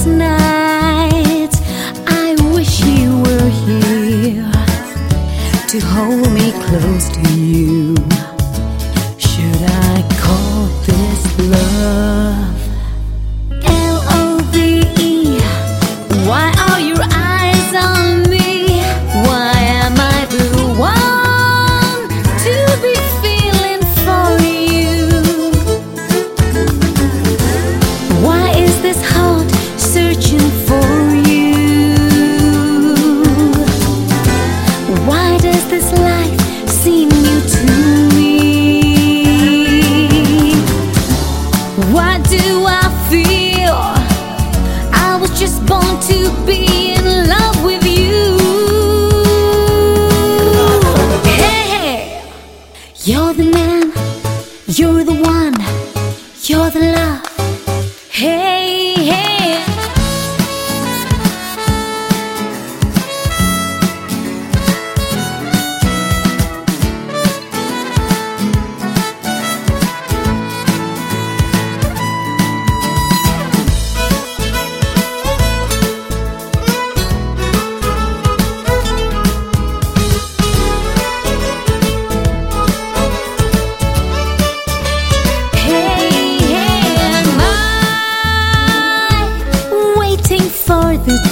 sleepless. I wish you were here to hold me close to you. Should I call this love? Why do I feel I was just born to be in love with you? Hey, you're the man, you're the one, you're the love. Hey.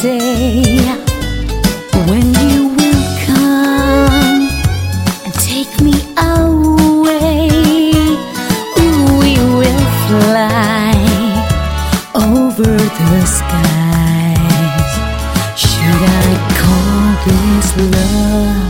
Day when you will come and take me away? We will fly over the skies. Should I call this love?